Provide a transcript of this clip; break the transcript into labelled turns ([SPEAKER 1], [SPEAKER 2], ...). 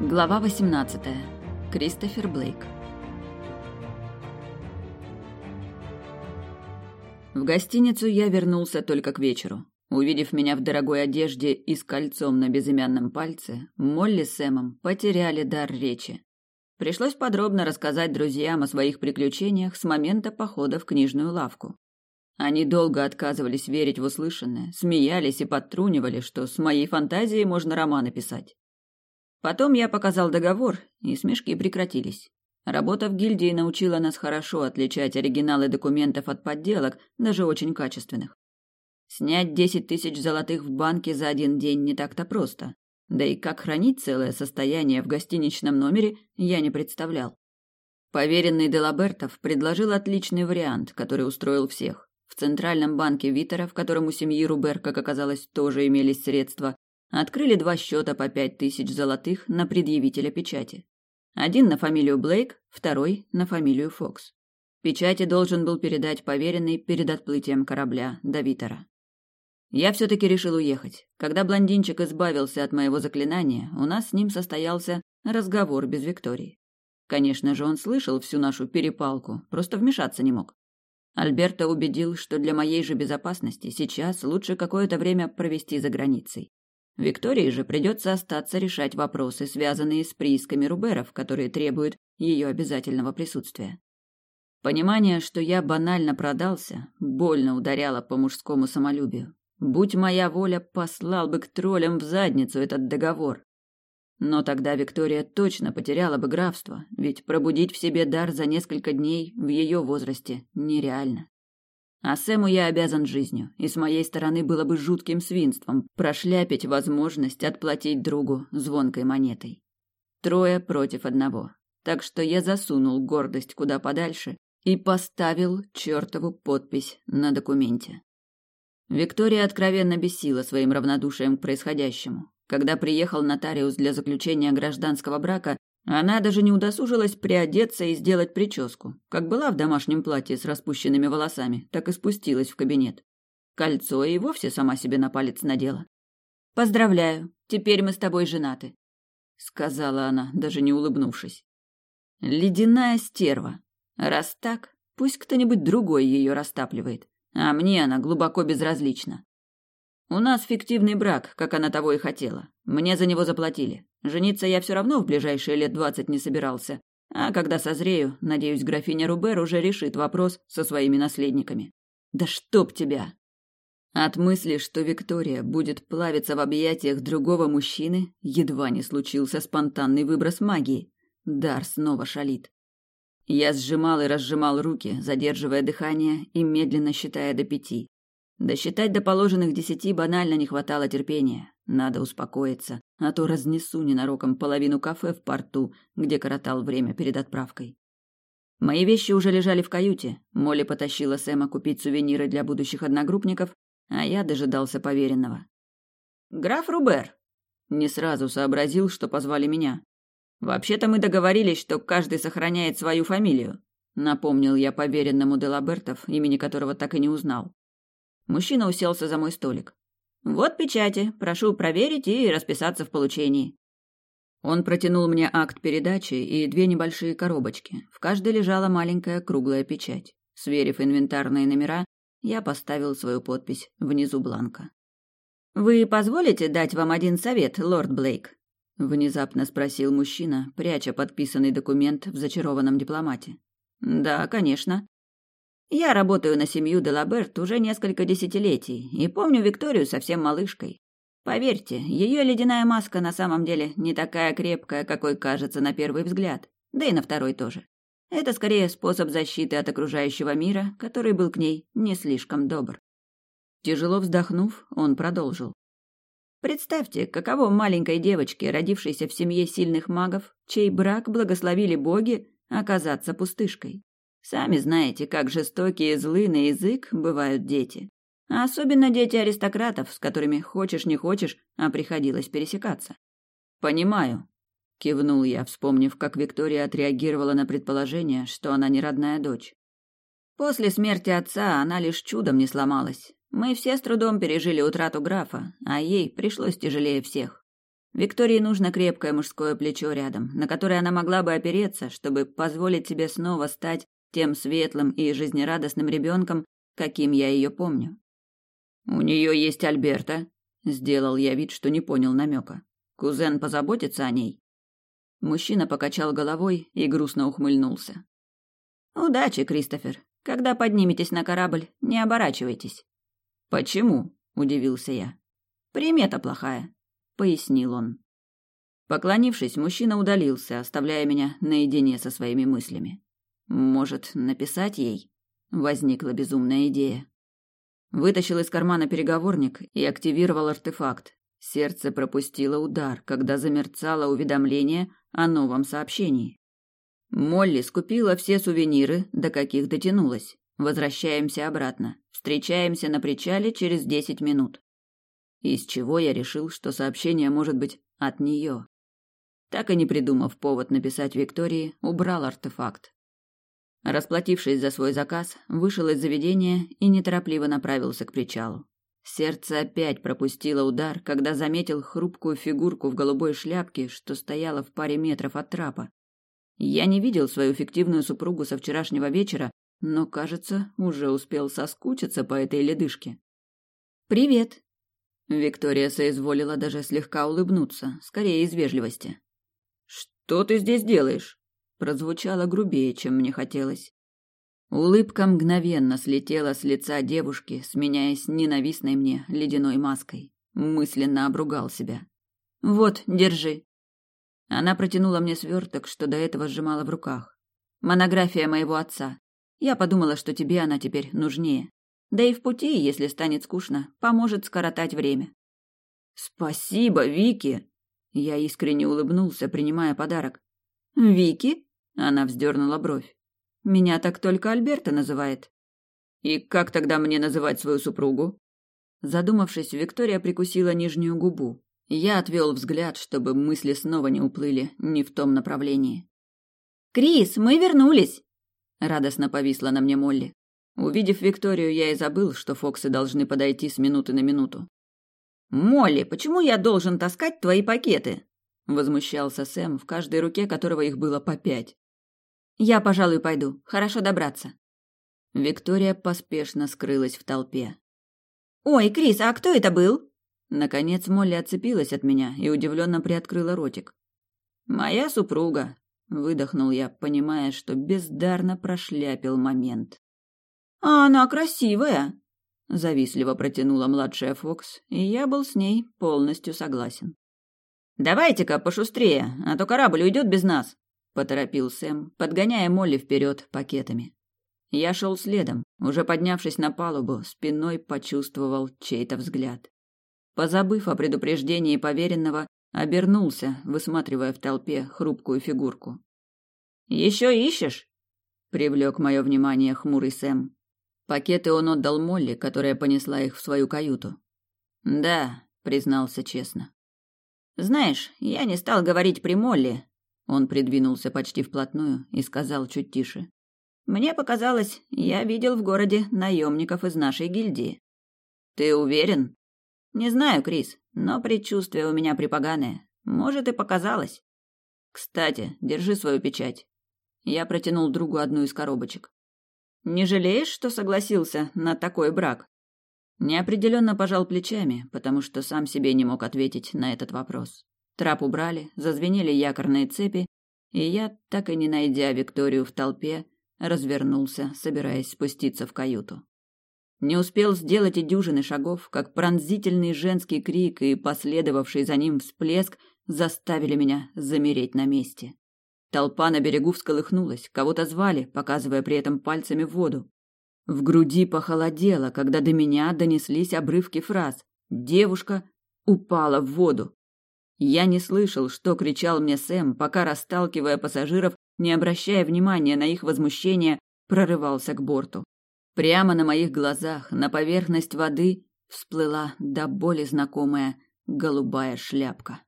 [SPEAKER 1] Глава 18. Кристофер Блейк. В гостиницу я вернулся только к вечеру. Увидев меня в дорогой одежде и с кольцом на безымянном пальце, Молли с Сэмом потеряли дар речи. Пришлось подробно рассказать друзьям о своих приключениях с момента похода в книжную лавку. Они долго отказывались верить в услышанное, смеялись и подтрунивали, что с моей фантазией можно романы писать. Потом я показал договор, и смешки прекратились. Работа в гильдии научила нас хорошо отличать оригиналы документов от подделок, даже очень качественных. Снять десять тысяч золотых в банке за один день не так-то просто. Да и как хранить целое состояние в гостиничном номере, я не представлял. Поверенный Делабертов предложил отличный вариант, который устроил всех. В Центральном банке Витера, в котором у семьи Рубер, как оказалось, тоже имелись средства, открыли два счета по пять тысяч золотых на предъявителя печати. Один на фамилию Блейк, второй на фамилию Фокс. Печати должен был передать поверенный перед отплытием корабля до Витера. Я все-таки решил уехать. Когда блондинчик избавился от моего заклинания, у нас с ним состоялся разговор без Виктории. Конечно же, он слышал всю нашу перепалку, просто вмешаться не мог. Альберто убедил, что для моей же безопасности сейчас лучше какое-то время провести за границей. Виктории же придется остаться решать вопросы, связанные с приисками Руберов, которые требуют ее обязательного присутствия. Понимание, что я банально продался, больно ударяло по мужскому самолюбию. Будь моя воля, послал бы к троллям в задницу этот договор. Но тогда Виктория точно потеряла бы графство, ведь пробудить в себе дар за несколько дней в ее возрасте нереально. А Сэму я обязан жизнью, и с моей стороны было бы жутким свинством прошляпить возможность отплатить другу звонкой монетой. Трое против одного. Так что я засунул гордость куда подальше и поставил чертову подпись на документе. Виктория откровенно бесила своим равнодушием к происходящему. Когда приехал нотариус для заключения гражданского брака, она даже не удосужилась приодеться и сделать прическу. Как была в домашнем платье с распущенными волосами, так и спустилась в кабинет. Кольцо и вовсе сама себе на палец надела. «Поздравляю, теперь мы с тобой женаты», — сказала она, даже не улыбнувшись. «Ледяная стерва. Раз так, пусть кто-нибудь другой ее растапливает, а мне она глубоко безразлична. У нас фиктивный брак, как она того и хотела. Мне за него заплатили. Жениться я все равно в ближайшие лет двадцать не собирался. А когда созрею, надеюсь, графиня Рубер уже решит вопрос со своими наследниками. Да чтоб тебя! От мысли, что Виктория будет плавиться в объятиях другого мужчины, едва не случился спонтанный выброс магии. Дар снова шалит. Я сжимал и разжимал руки, задерживая дыхание и медленно считая до пяти. Досчитать до положенных десяти банально не хватало терпения. Надо успокоиться, а то разнесу ненароком половину кафе в порту, где коротал время перед отправкой. Мои вещи уже лежали в каюте. Молли потащила Сэма купить сувениры для будущих одногруппников, а я дожидался поверенного. «Граф Рубер!» Не сразу сообразил, что позвали меня. «Вообще-то мы договорились, что каждый сохраняет свою фамилию», напомнил я поверенному Делабертов, имени которого так и не узнал. Мужчина уселся за мой столик. «Вот печати. Прошу проверить и расписаться в получении». Он протянул мне акт передачи и две небольшие коробочки. В каждой лежала маленькая круглая печать. Сверив инвентарные номера, я поставил свою подпись внизу бланка. «Вы позволите дать вам один совет, лорд Блейк?» Внезапно спросил мужчина, пряча подписанный документ в зачарованном дипломате. «Да, конечно», я работаю на семью Делаберт уже несколько десятилетий и помню Викторию совсем малышкой. Поверьте, ее ледяная маска на самом деле не такая крепкая, какой кажется на первый взгляд, да и на второй тоже. Это скорее способ защиты от окружающего мира, который был к ней не слишком добр. Тяжело вздохнув, он продолжил. Представьте, каково маленькой девочке, родившейся в семье сильных магов, чей брак благословили боги, оказаться пустышкой. Сами знаете, как жестокие и злы на язык бывают дети. А особенно дети аристократов, с которыми хочешь не хочешь, а приходилось пересекаться. Понимаю, кивнул я, вспомнив, как Виктория отреагировала на предположение, что она не родная дочь. После смерти отца она лишь чудом не сломалась. Мы все с трудом пережили утрату графа, а ей пришлось тяжелее всех. Виктории нужно крепкое мужское плечо рядом, на которое она могла бы опереться, чтобы позволить себе снова стать тем светлым и жизнерадостным ребенком, каким я ее помню. «У нее есть Альберта», — сделал я вид, что не понял намека. «Кузен позаботится о ней?» Мужчина покачал головой и грустно ухмыльнулся. «Удачи, Кристофер. Когда подниметесь на корабль, не оборачивайтесь». «Почему?» – удивился я. «Примета плохая», – пояснил он. Поклонившись, мужчина удалился, оставляя меня наедине со своими мыслями. «Может, написать ей?» – возникла безумная идея. Вытащил из кармана переговорник и активировал артефакт. Сердце пропустило удар, когда замерцало уведомление о новом сообщении. Молли скупила все сувениры, до каких дотянулась. Возвращаемся обратно. Встречаемся на причале через десять минут. Из чего я решил, что сообщение может быть от нее. Так и не придумав повод написать Виктории, убрал артефакт. Расплатившись за свой заказ, вышел из заведения и неторопливо направился к причалу. Сердце опять пропустило удар, когда заметил хрупкую фигурку в голубой шляпке, что стояла в паре метров от трапа. Я не видел свою фиктивную супругу со вчерашнего вечера, но, кажется, уже успел соскучиться по этой ледышке. «Привет!» Виктория соизволила даже слегка улыбнуться, скорее из вежливости. «Что ты здесь делаешь?» Прозвучало грубее, чем мне хотелось. Улыбка мгновенно слетела с лица девушки, сменяясь ненавистной мне ледяной маской. Мысленно обругал себя. «Вот, держи». Она протянула мне сверток, что до этого сжимала в руках. «Монография моего отца. Я подумала, что тебе она теперь нужнее. Да и в пути, если станет скучно, поможет скоротать время». «Спасибо, Вики!» Я искренне улыбнулся, принимая подарок. «Вики?» Она вздернула бровь. Меня так только Альберта называет. И как тогда мне называть свою супругу? Задумавшись, Виктория прикусила нижнюю губу. Я отвел взгляд, чтобы мысли снова не уплыли не в том направлении. «Крис, мы вернулись!» Радостно повисла на мне Молли. Увидев Викторию, я и забыл, что Фоксы должны подойти с минуты на минуту. «Молли, почему я должен таскать твои пакеты?» Возмущался Сэм, в каждой руке которого их было по пять. Я, пожалуй, пойду. Хорошо добраться. Виктория поспешно скрылась в толпе. Ой, Крис, а кто это был? Наконец Молли отцепилась от меня и удивленно приоткрыла ротик. Моя супруга, выдохнул я, понимая, что бездарно прошляпил момент. А она красивая, завистливо протянула младшая Фокс, и я был с ней полностью согласен. Давайте-ка пошустрее, а то корабль уйдет без нас, поторопил Сэм, подгоняя Молли вперед пакетами. Я шел следом, уже поднявшись на палубу, спиной почувствовал чей-то взгляд. Позабыв о предупреждении поверенного, обернулся, высматривая в толпе хрупкую фигурку. «Еще ищешь?» — привлек мое внимание хмурый Сэм. Пакеты он отдал Молли, которая понесла их в свою каюту. «Да», — признался честно. «Знаешь, я не стал говорить при Молли, он придвинулся почти вплотную и сказал чуть тише. «Мне показалось, я видел в городе наемников из нашей гильдии». «Ты уверен?» «Не знаю, Крис, но предчувствие у меня припоганое. Может, и показалось». «Кстати, держи свою печать». Я протянул другу одну из коробочек. «Не жалеешь, что согласился на такой брак?» Неопределенно пожал плечами, потому что сам себе не мог ответить на этот вопрос. Трап убрали, зазвенели якорные цепи, и я, так и не найдя Викторию в толпе, развернулся, собираясь спуститься в каюту. Не успел сделать и дюжины шагов, как пронзительный женский крик и последовавший за ним всплеск заставили меня замереть на месте. Толпа на берегу всколыхнулась, кого-то звали, показывая при этом пальцами в воду. В груди похолодело, когда до меня донеслись обрывки фраз. Девушка упала в воду. Я не слышал, что кричал мне Сэм, пока, расталкивая пассажиров, не обращая внимания на их возмущение, прорывался к борту. Прямо на моих глазах, на поверхность воды, всплыла до боли знакомая голубая шляпка.